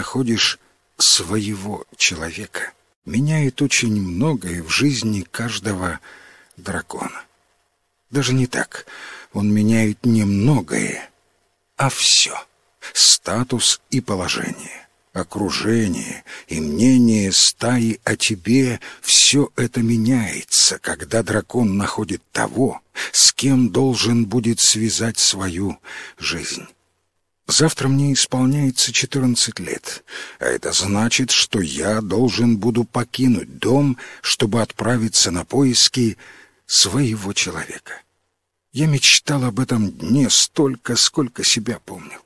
находишь своего человека, меняет очень многое в жизни каждого дракона. Даже не так. Он меняет не многое, а все. Статус и положение окружение и мнение стаи о тебе — все это меняется, когда дракон находит того, с кем должен будет связать свою жизнь. Завтра мне исполняется четырнадцать лет, а это значит, что я должен буду покинуть дом, чтобы отправиться на поиски своего человека. Я мечтал об этом дне столько, сколько себя помнил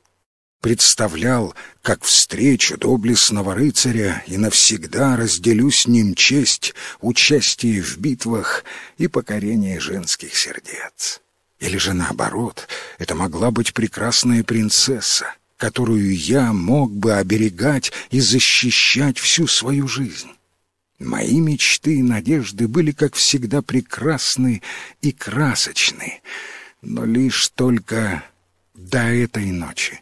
представлял, как встречу доблестного рыцаря и навсегда разделю с ним честь, участие в битвах и покорение женских сердец. Или же наоборот, это могла быть прекрасная принцесса, которую я мог бы оберегать и защищать всю свою жизнь. Мои мечты и надежды были, как всегда, прекрасны и красочны, но лишь только до этой ночи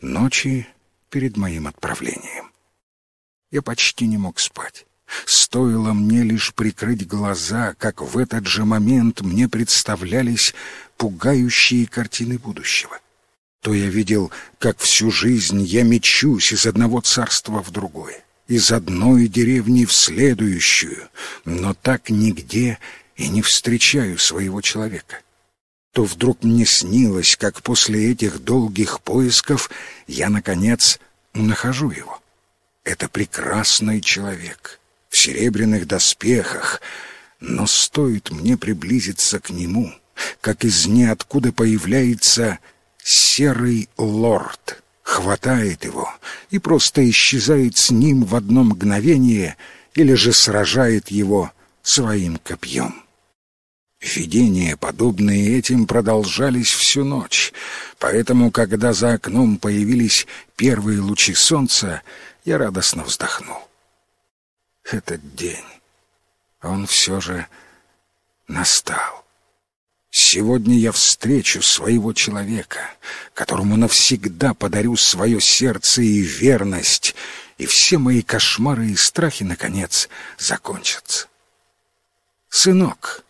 ночи перед моим отправлением. Я почти не мог спать. Стоило мне лишь прикрыть глаза, как в этот же момент мне представлялись пугающие картины будущего. То я видел, как всю жизнь я мечусь из одного царства в другое, из одной деревни в следующую, но так нигде и не встречаю своего человека то вдруг мне снилось, как после этих долгих поисков я, наконец, нахожу его. Это прекрасный человек в серебряных доспехах, но стоит мне приблизиться к нему, как из ниоткуда появляется серый лорд, хватает его и просто исчезает с ним в одно мгновение или же сражает его своим копьем. Видения, подобные этим, продолжались всю ночь, поэтому, когда за окном появились первые лучи солнца, я радостно вздохнул. Этот день, он все же настал. Сегодня я встречу своего человека, которому навсегда подарю свое сердце и верность, и все мои кошмары и страхи, наконец, закончатся. «Сынок»,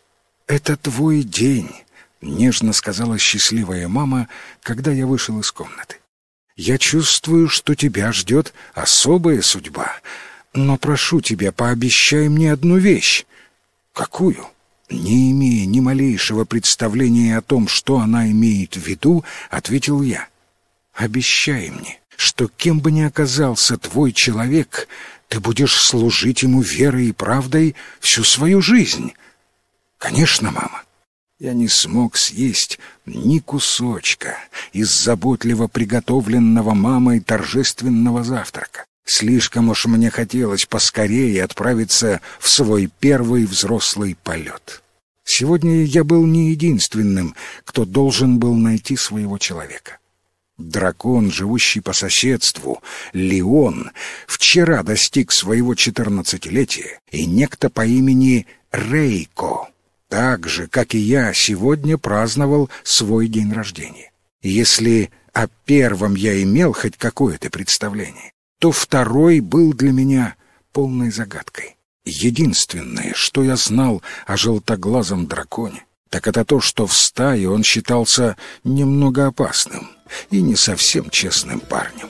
«Это твой день», — нежно сказала счастливая мама, когда я вышел из комнаты. «Я чувствую, что тебя ждет особая судьба, но прошу тебя, пообещай мне одну вещь». «Какую?» Не имея ни малейшего представления о том, что она имеет в виду, ответил я. «Обещай мне, что кем бы ни оказался твой человек, ты будешь служить ему верой и правдой всю свою жизнь». «Конечно, мама». Я не смог съесть ни кусочка из заботливо приготовленного мамой торжественного завтрака. Слишком уж мне хотелось поскорее отправиться в свой первый взрослый полет. Сегодня я был не единственным, кто должен был найти своего человека. Дракон, живущий по соседству, Леон, вчера достиг своего четырнадцатилетия, и некто по имени Рейко так же, как и я, сегодня праздновал свой день рождения. Если о первом я имел хоть какое-то представление, то второй был для меня полной загадкой. Единственное, что я знал о желтоглазом драконе, так это то, что в стае он считался немного опасным и не совсем честным парнем.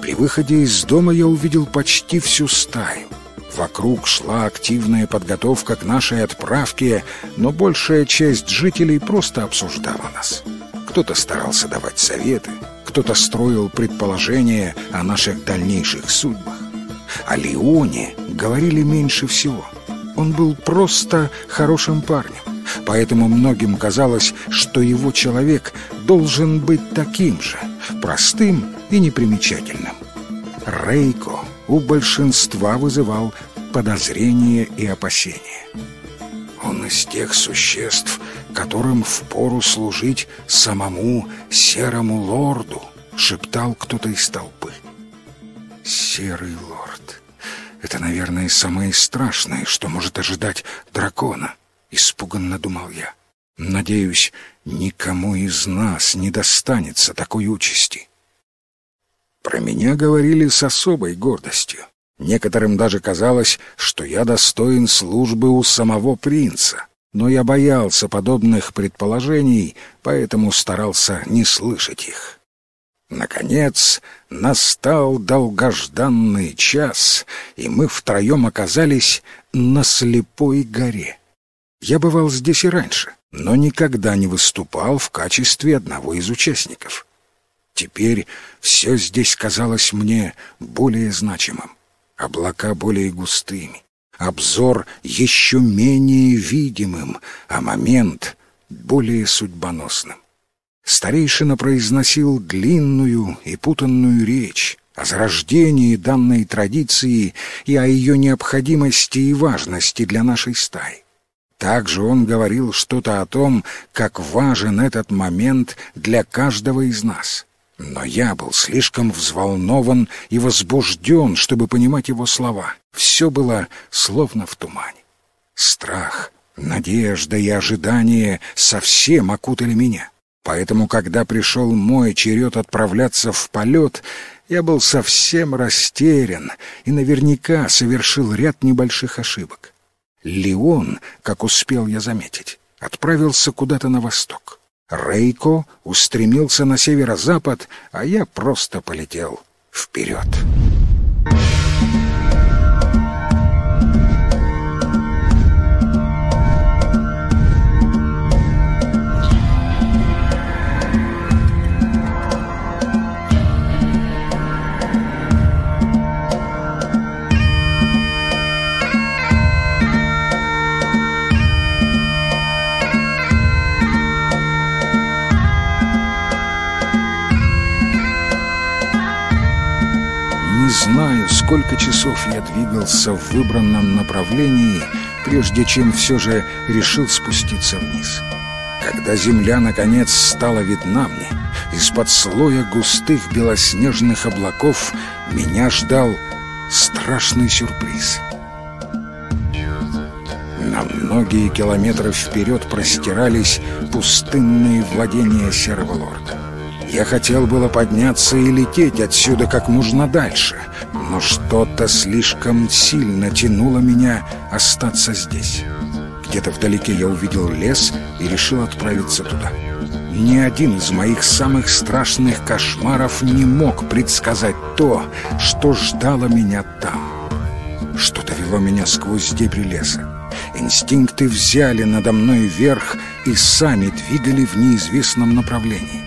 При выходе из дома я увидел почти всю стаю — Вокруг шла активная подготовка к нашей отправке, но большая часть жителей просто обсуждала нас. Кто-то старался давать советы, кто-то строил предположения о наших дальнейших судьбах. О Леоне говорили меньше всего. Он был просто хорошим парнем, поэтому многим казалось, что его человек должен быть таким же, простым и непримечательным. Рейко у большинства вызывал подозрения и опасения. Он из тех существ, которым впору служить самому серому лорду, шептал кто-то из толпы. Серый лорд. Это, наверное, самое страшное, что может ожидать дракона, испуганно думал я. Надеюсь, никому из нас не достанется такой участи. Про меня говорили с особой гордостью. Некоторым даже казалось, что я достоин службы у самого принца. Но я боялся подобных предположений, поэтому старался не слышать их. Наконец, настал долгожданный час, и мы втроем оказались на слепой горе. Я бывал здесь и раньше, но никогда не выступал в качестве одного из участников. Теперь все здесь казалось мне более значимым, облака более густыми, обзор еще менее видимым, а момент более судьбоносным. Старейшина произносил длинную и путанную речь о зарождении данной традиции и о ее необходимости и важности для нашей стаи. Также он говорил что-то о том, как важен этот момент для каждого из нас. Но я был слишком взволнован и возбужден, чтобы понимать его слова. Все было словно в тумане. Страх, надежда и ожидание совсем окутали меня. Поэтому, когда пришел мой черед отправляться в полет, я был совсем растерян и наверняка совершил ряд небольших ошибок. Леон, как успел я заметить, отправился куда-то на восток. Рейко устремился на северо-запад, а я просто полетел вперед. Знаю, сколько часов я двигался в выбранном направлении, прежде чем все же решил спуститься вниз. Когда земля, наконец, стала видна мне, из-под слоя густых белоснежных облаков меня ждал страшный сюрприз. На многие километры вперед простирались пустынные владения Серого Лорда. Я хотел было подняться и лететь отсюда как можно дальше, но что-то слишком сильно тянуло меня остаться здесь. Где-то вдалеке я увидел лес и решил отправиться туда. Ни один из моих самых страшных кошмаров не мог предсказать то, что ждало меня там. Что-то вело меня сквозь дебри леса. Инстинкты взяли надо мной верх и сами двигали в неизвестном направлении.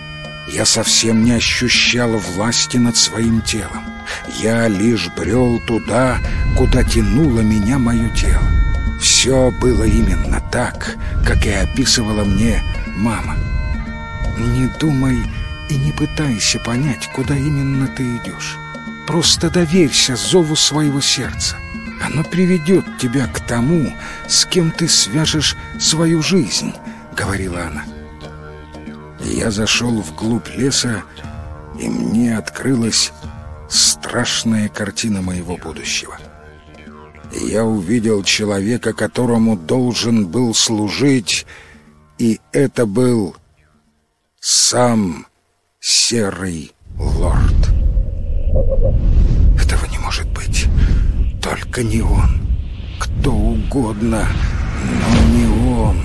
Я совсем не ощущал власти над своим телом. Я лишь брел туда, куда тянуло меня мое тело. Все было именно так, как и описывала мне мама. Не думай и не пытайся понять, куда именно ты идешь. Просто доверься зову своего сердца. Оно приведет тебя к тому, с кем ты свяжешь свою жизнь, — говорила она. Я зашел вглубь леса, и мне открылась страшная картина моего будущего. Я увидел человека, которому должен был служить, и это был сам Серый Лорд. Этого не может быть. Только не он. Кто угодно, но не он.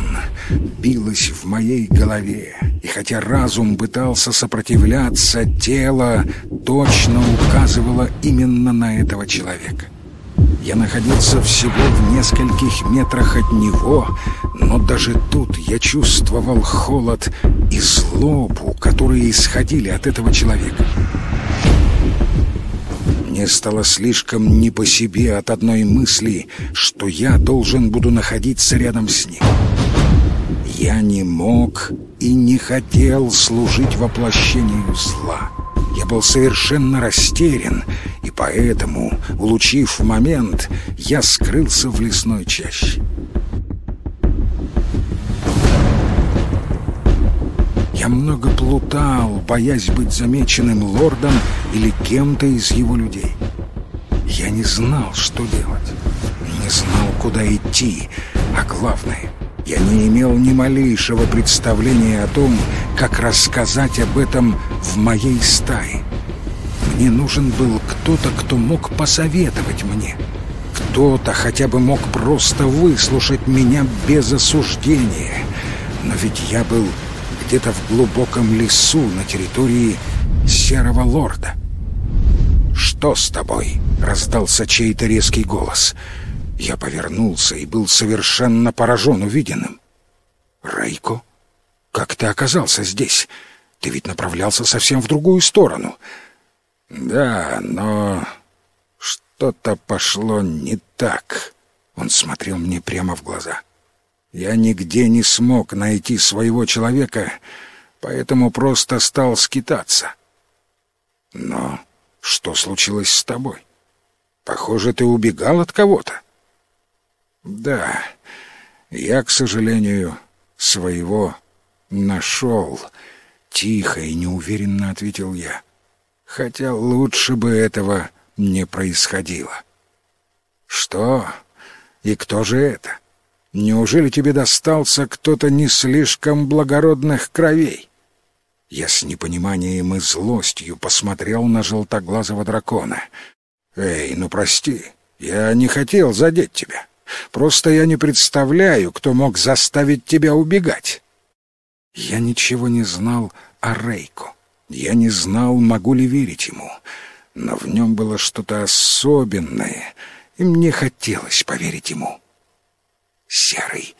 Билось в моей голове, и хотя разум пытался сопротивляться, тело точно указывало именно на этого человека. Я находился всего в нескольких метрах от него, но даже тут я чувствовал холод и злобу, которые исходили от этого человека. Мне стало слишком не по себе от одной мысли, что я должен буду находиться рядом с ним. Я не мог и не хотел служить воплощению зла. Я был совершенно растерян, и поэтому, улучив момент, я скрылся в лесной чаще. Я много плутал, боясь быть замеченным лордом или кем-то из его людей. Я не знал, что делать. Не знал, куда идти. А главное, я не имел ни малейшего представления о том, как рассказать об этом в моей стае. Мне нужен был кто-то, кто мог посоветовать мне. Кто-то хотя бы мог просто выслушать меня без осуждения. Но ведь я был где-то в глубоком лесу на территории Серого Лорда. «Что с тобой?» — раздался чей-то резкий голос. Я повернулся и был совершенно поражен увиденным. «Райко, как ты оказался здесь? Ты ведь направлялся совсем в другую сторону». «Да, но что-то пошло не так». Он смотрел мне прямо в глаза. «Я нигде не смог найти своего человека, поэтому просто стал скитаться». «Но что случилось с тобой? Похоже, ты убегал от кого-то». «Да, я, к сожалению, своего нашел», — тихо и неуверенно ответил я хотя лучше бы этого не происходило. Что? И кто же это? Неужели тебе достался кто-то не слишком благородных кровей? Я с непониманием и злостью посмотрел на желтоглазого дракона. «Эй, ну прости, я не хотел задеть тебя. Просто я не представляю, кто мог заставить тебя убегать». Я ничего не знал о Рейку. Я не знал, могу ли верить ему, но в нем было что-то особенное, и мне хотелось поверить ему. «Серый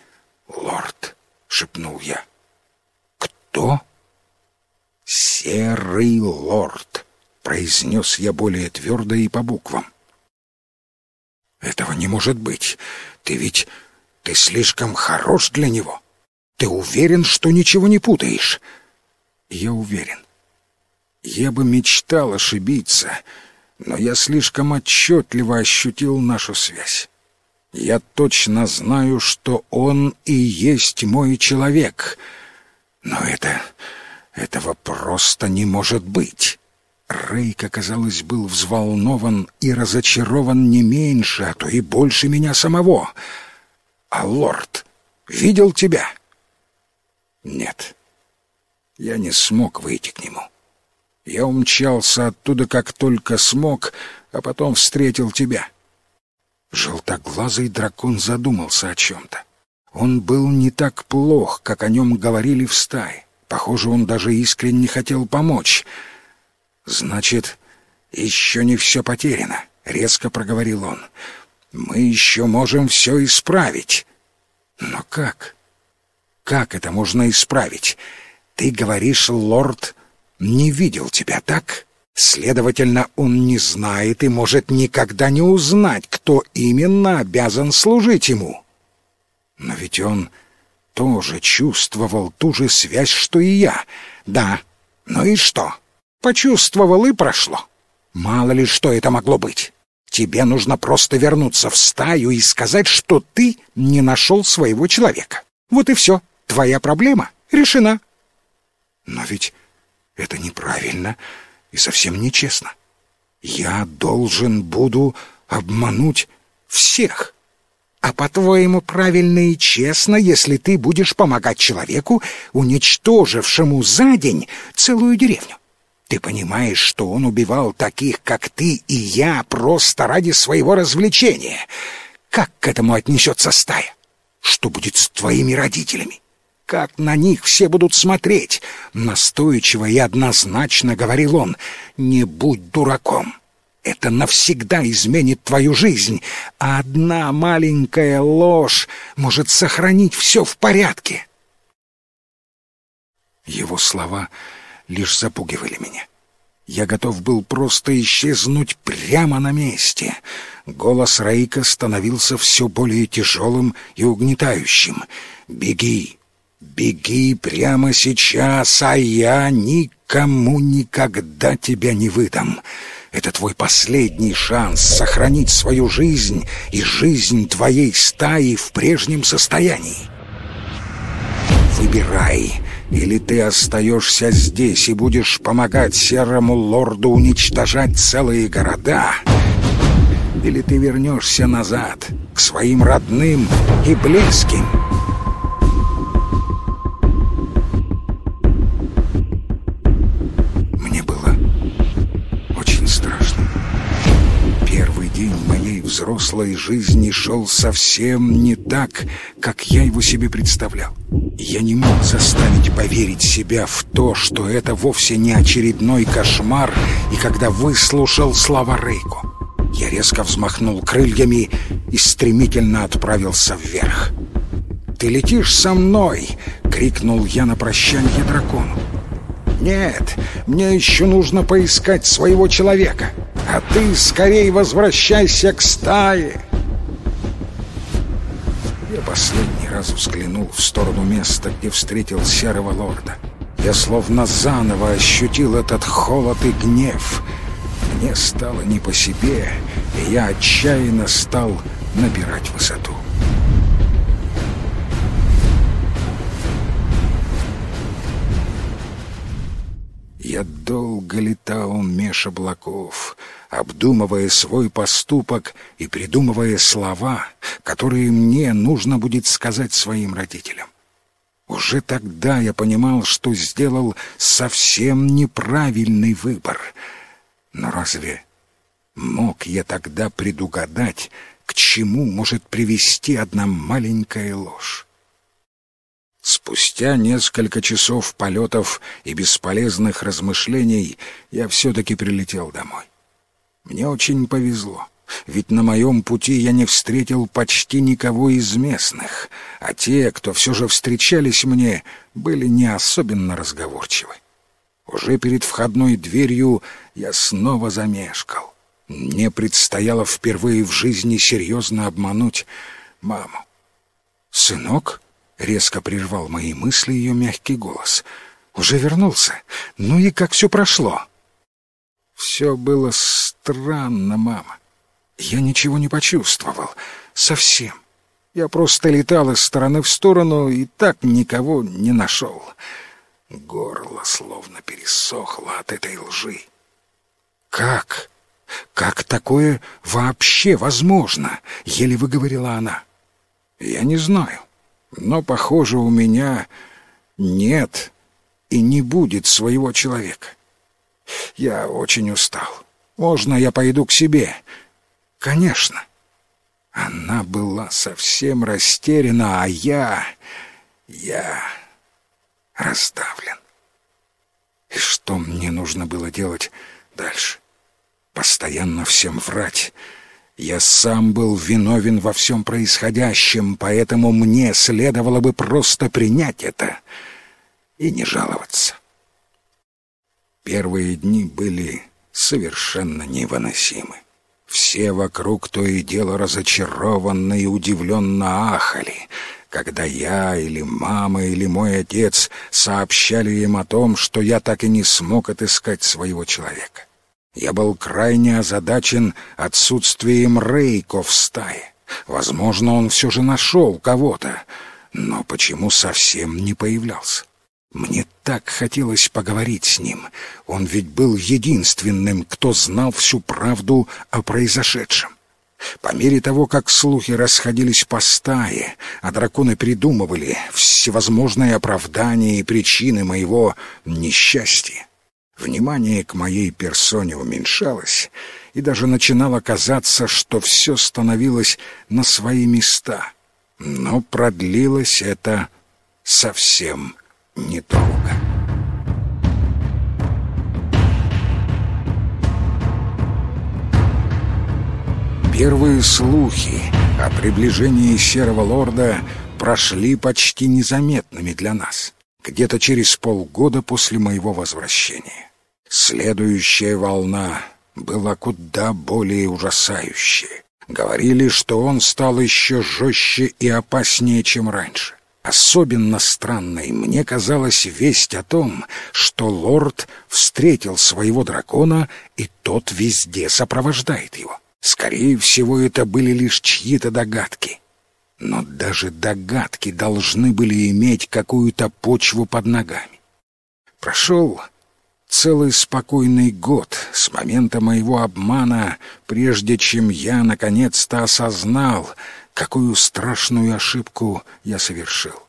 лорд», — шепнул я. «Кто?» «Серый лорд», — произнес я более твердо и по буквам. «Этого не может быть. Ты ведь... ты слишком хорош для него. Ты уверен, что ничего не путаешь?» «Я уверен. Я бы мечтал ошибиться, но я слишком отчетливо ощутил нашу связь. Я точно знаю, что он и есть мой человек. Но это... этого просто не может быть. Рейк, оказалось, был взволнован и разочарован не меньше, а то и больше меня самого. А лорд видел тебя? Нет, я не смог выйти к нему. Я умчался оттуда как только смог, а потом встретил тебя. Желтоглазый дракон задумался о чем-то. Он был не так плох, как о нем говорили в стае. Похоже, он даже искренне хотел помочь. «Значит, еще не все потеряно», — резко проговорил он. «Мы еще можем все исправить». «Но как? Как это можно исправить? Ты говоришь, лорд, не видел тебя, так? Следовательно, он не знает и может никогда не узнать, кто именно обязан служить ему. Но ведь он тоже чувствовал ту же связь, что и я. Да, ну и что? Почувствовал и прошло. Мало ли, что это могло быть. Тебе нужно просто вернуться в стаю и сказать, что ты не нашел своего человека. Вот и все. Твоя проблема решена. Но ведь это неправильно и совсем нечестно. Я должен буду обмануть всех. А по-твоему, правильно и честно, если ты будешь помогать человеку, уничтожившему за день целую деревню? Ты понимаешь, что он убивал таких, как ты и я, просто ради своего развлечения. Как к этому отнесется стая? Что будет с твоими родителями? как на них все будут смотреть!» Настойчиво и однозначно говорил он. «Не будь дураком!» Это навсегда изменит твою жизнь, а одна маленькая ложь может сохранить все в порядке. Его слова лишь запугивали меня. Я готов был просто исчезнуть прямо на месте. Голос Раика становился все более тяжелым и угнетающим. «Беги! Беги прямо сейчас, а я никому никогда тебя не выдам. Это твой последний шанс сохранить свою жизнь и жизнь твоей стаи в прежнем состоянии. Выбирай, или ты остаешься здесь и будешь помогать серому лорду уничтожать целые города, или ты вернешься назад, к своим родным и близким. Взрослой жизни шел совсем не так, как я его себе представлял. Я не мог заставить поверить себя в то, что это вовсе не очередной кошмар, и когда выслушал слова Рейку, я резко взмахнул крыльями и стремительно отправился вверх. «Ты летишь со мной!» — крикнул я на прощанье дракону. «Нет, мне еще нужно поискать своего человека, а ты скорее возвращайся к стае!» Я последний раз взглянул в сторону места, где встретил серого лорда. Я словно заново ощутил этот холод и гнев. Мне стало не по себе, и я отчаянно стал набирать высоту. Я долго летал меж облаков, обдумывая свой поступок и придумывая слова, которые мне нужно будет сказать своим родителям. Уже тогда я понимал, что сделал совсем неправильный выбор. Но разве мог я тогда предугадать, к чему может привести одна маленькая ложь? Спустя несколько часов полетов и бесполезных размышлений я все-таки прилетел домой. Мне очень повезло, ведь на моем пути я не встретил почти никого из местных, а те, кто все же встречались мне, были не особенно разговорчивы. Уже перед входной дверью я снова замешкал. Мне предстояло впервые в жизни серьезно обмануть маму. «Сынок?» — резко прервал мои мысли ее мягкий голос. «Уже вернулся? Ну и как все прошло?» Все было странно, мама. Я ничего не почувствовал. Совсем. Я просто летал из стороны в сторону и так никого не нашел. Горло словно пересохло от этой лжи. «Как? Как такое вообще возможно?» — еле выговорила она. «Я не знаю, но, похоже, у меня нет и не будет своего человека. Я очень устал. Можно я пойду к себе? Конечно. Она была совсем растеряна, а я... Я раздавлен. И что мне нужно было делать дальше? Постоянно всем врать. Я сам был виновен во всем происходящем, поэтому мне следовало бы просто принять это и не жаловаться. Первые дни были совершенно невыносимы. Все вокруг то и дело разочарованно и удивленно ахали, когда я или мама или мой отец сообщали им о том, что я так и не смог отыскать своего человека. Я был крайне озадачен отсутствием Рейко в стае. Возможно, он все же нашел кого-то, но почему совсем не появлялся? Мне так хотелось поговорить с ним. Он ведь был единственным, кто знал всю правду о произошедшем. По мере того, как слухи расходились по стае, а драконы придумывали всевозможные оправдания и причины моего несчастья, внимание к моей персоне уменьшалось, и даже начинало казаться, что все становилось на свои места. Но продлилось это совсем недолго. Первые слухи о приближении Серого Лорда прошли почти незаметными для нас, где-то через полгода после моего возвращения. Следующая волна была куда более ужасающая. Говорили, что он стал еще жестче и опаснее, чем раньше. Особенно странной мне казалась весть о том, что лорд встретил своего дракона, и тот везде сопровождает его. Скорее всего, это были лишь чьи-то догадки. Но даже догадки должны были иметь какую-то почву под ногами. Прошел целый спокойный год с момента моего обмана, прежде чем я наконец-то осознал, какую страшную ошибку я совершил.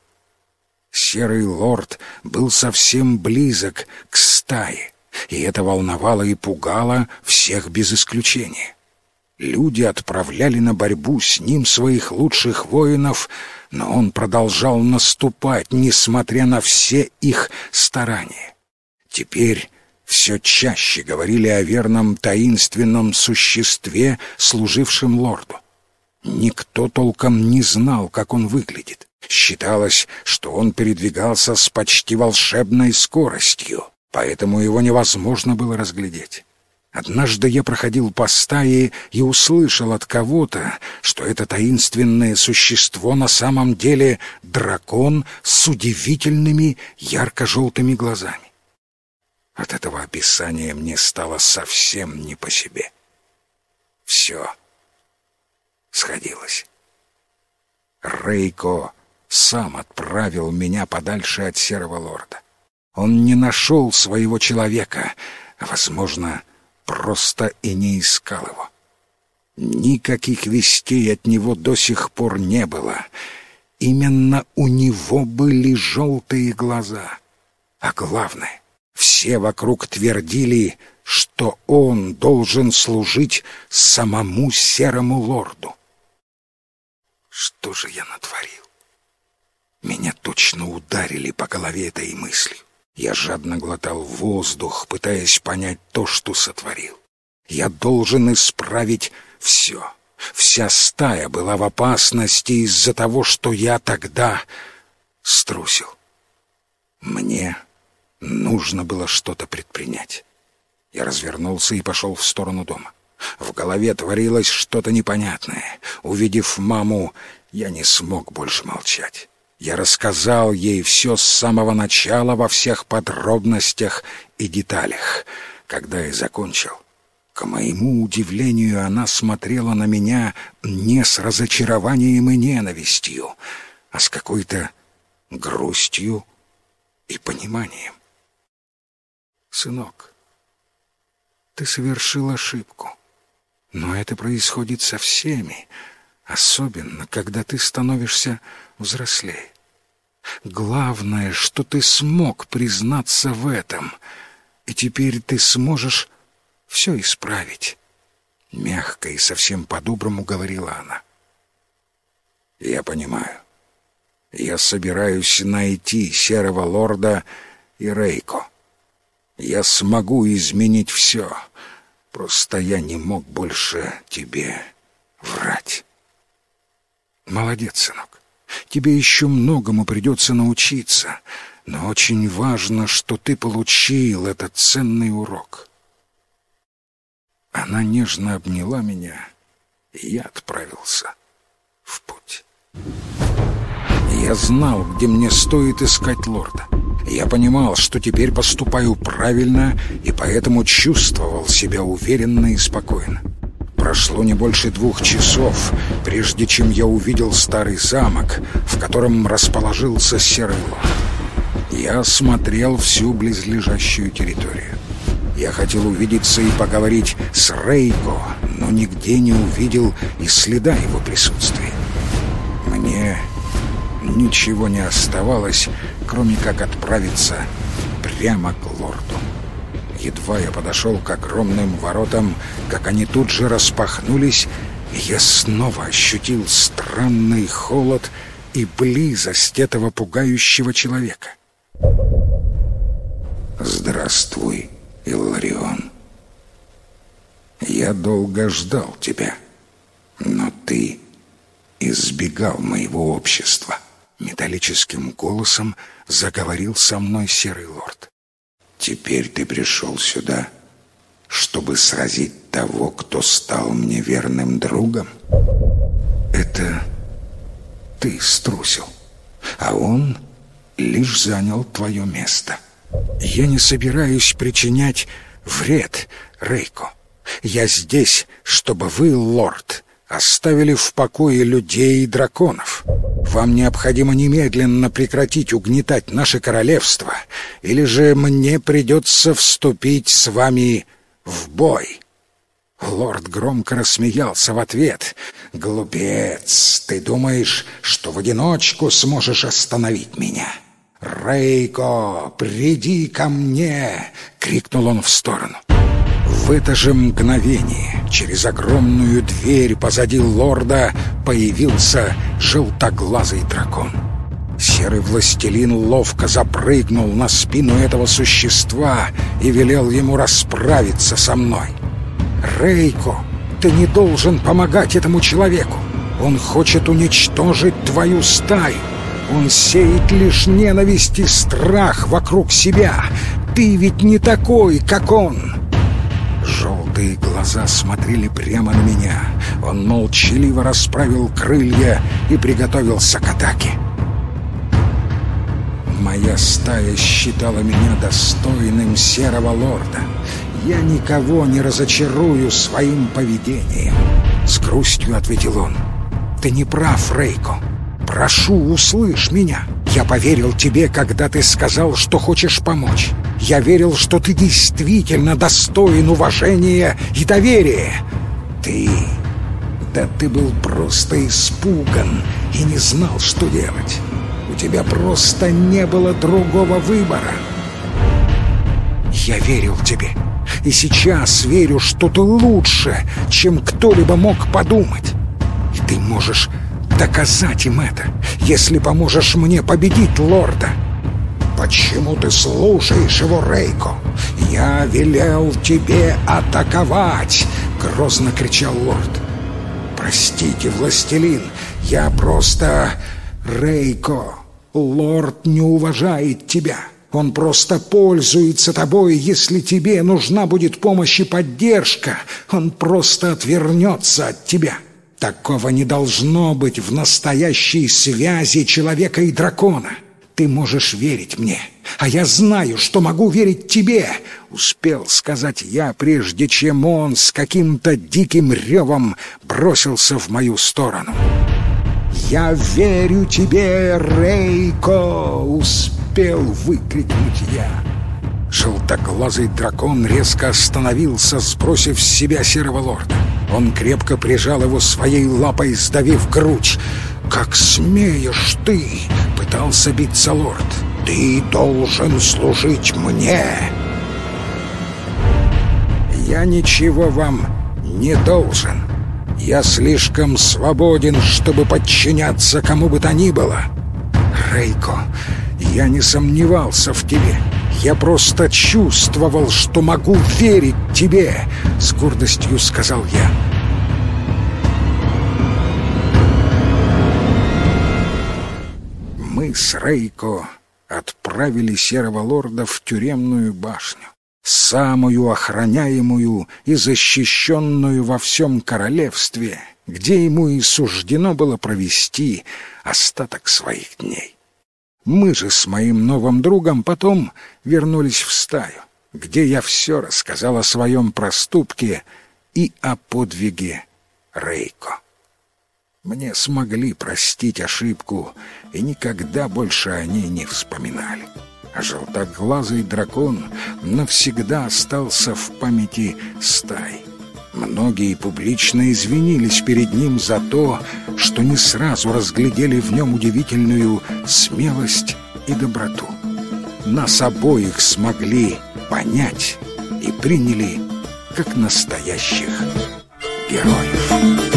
Серый лорд был совсем близок к стае, и это волновало и пугало всех без исключения. Люди отправляли на борьбу с ним своих лучших воинов, но он продолжал наступать, несмотря на все их старания. Теперь все чаще говорили о верном таинственном существе, служившем лорду. Никто толком не знал, как он выглядит. Считалось, что он передвигался с почти волшебной скоростью, поэтому его невозможно было разглядеть. Однажды я проходил по стае и услышал от кого-то, что это таинственное существо на самом деле дракон с удивительными ярко-желтыми глазами. От этого описания мне стало совсем не по себе. Все сходилось. Рейко сам отправил меня подальше от Серого Лорда. Он не нашел своего человека, а, возможно, просто и не искал его. Никаких вестей от него до сих пор не было. Именно у него были желтые глаза. А главное, все вокруг твердили, что он должен служить самому серому лорду. Что же я натворил? Меня точно ударили по голове этой мыслью. Я жадно глотал воздух, пытаясь понять то, что сотворил. Я должен исправить все. Вся стая была в опасности из-за того, что я тогда струсил. Мне нужно было что-то предпринять. Я развернулся и пошел в сторону дома. В голове творилось что-то непонятное. Увидев маму, я не смог больше молчать. Я рассказал ей все с самого начала во всех подробностях и деталях. Когда я закончил, к моему удивлению, она смотрела на меня не с разочарованием и ненавистью, а с какой-то грустью и пониманием. «Сынок, ты совершил ошибку, но это происходит со всеми, особенно когда ты становишься взрослее. Главное, что ты смог признаться в этом, и теперь ты сможешь все исправить. Мягко и совсем по-доброму говорила она. Я понимаю. Я собираюсь найти серого лорда и Рейко. Я смогу изменить все. Просто я не мог больше тебе врать. Молодец, сынок. Тебе еще многому придется научиться, но очень важно, что ты получил этот ценный урок. Она нежно обняла меня, и я отправился в путь. Я знал, где мне стоит искать лорда. Я понимал, что теперь поступаю правильно, и поэтому чувствовал себя уверенно и спокойно. Прошло не больше двух часов, прежде чем я увидел старый замок, в котором расположился серый лорд. Я осмотрел всю близлежащую территорию. Я хотел увидеться и поговорить с Рейко, но нигде не увидел и следа его присутствия. Мне ничего не оставалось, кроме как отправиться прямо к лорду. Едва я подошел к огромным воротам, как они тут же распахнулись, и я снова ощутил странный холод и близость этого пугающего человека. «Здравствуй, Илларион. Я долго ждал тебя, но ты избегал моего общества». Металлическим голосом заговорил со мной серый лорд. Теперь ты пришел сюда, чтобы сразить того, кто стал мне верным другом? Это ты струсил, а он лишь занял твое место. Я не собираюсь причинять вред Рейко. Я здесь, чтобы вы, лорд, оставили в покое людей и драконов. Вам необходимо немедленно прекратить угнетать наше королевство, или же мне придется вступить с вами в бой». Лорд громко рассмеялся в ответ. «Глупец, ты думаешь, что в одиночку сможешь остановить меня?» «Рейко, приди ко мне!» — крикнул он в сторону. В это же мгновение через огромную дверь позади лорда появился желтоглазый дракон. Серый властелин ловко запрыгнул на спину этого существа и велел ему расправиться со мной. «Рейко, ты не должен помогать этому человеку. Он хочет уничтожить твою стаю. Он сеет лишь ненависть и страх вокруг себя. Ты ведь не такой, как он!» Желтые глаза смотрели прямо на меня. Он молчаливо расправил крылья и приготовился к атаке. Моя стая считала меня достойным серого лорда. Я никого не разочарую своим поведением. С грустью ответил он. Ты не прав, Рейко. Прошу, услышь меня. Я поверил тебе, когда ты сказал, что хочешь помочь. Я верил, что ты действительно достоин уважения и доверия. Ты... Да ты был просто испуган и не знал, что делать. У тебя просто не было другого выбора. Я верил тебе. И сейчас верю, что ты лучше, чем кто-либо мог подумать. И ты можешь доказать им это, если поможешь мне победить лорда. Почему ты слушаешь его, Рейко? Я велел тебе атаковать, грозно кричал лорд. Простите, властелин, я просто... Рейко, лорд не уважает тебя. Он просто пользуется тобой, если тебе нужна будет помощь и поддержка. Он просто отвернется от тебя. Такого не должно быть в настоящей связи человека и дракона. Ты можешь верить мне, а я знаю, что могу верить тебе, успел сказать я, прежде чем он с каким-то диким ревом бросился в мою сторону. «Я верю тебе, Рейко!» — успел выкрикнуть я. Желтоглазый дракон резко остановился, сбросив с себя серого лорда. Он крепко прижал его своей лапой, сдавив грудь. «Как смеешь ты!» — пытался биться лорд. «Ты должен служить мне!» «Я ничего вам не должен. Я слишком свободен, чтобы подчиняться кому бы то ни было. Рейко, я не сомневался в тебе». Я просто чувствовал, что могу верить тебе, с гордостью сказал я. Мы с Рейко отправили Серого Лорда в тюремную башню, самую охраняемую и защищенную во всем королевстве, где ему и суждено было провести остаток своих дней. Мы же с моим новым другом потом вернулись в стаю, где я все рассказал о своем проступке и о подвиге Рейко. Мне смогли простить ошибку и никогда больше о ней не вспоминали. А желтоглазый дракон навсегда остался в памяти стаи. Многие публично извинились перед ним за то, что не сразу разглядели в нем удивительную смелость и доброту. Нас обоих смогли понять и приняли как настоящих героев.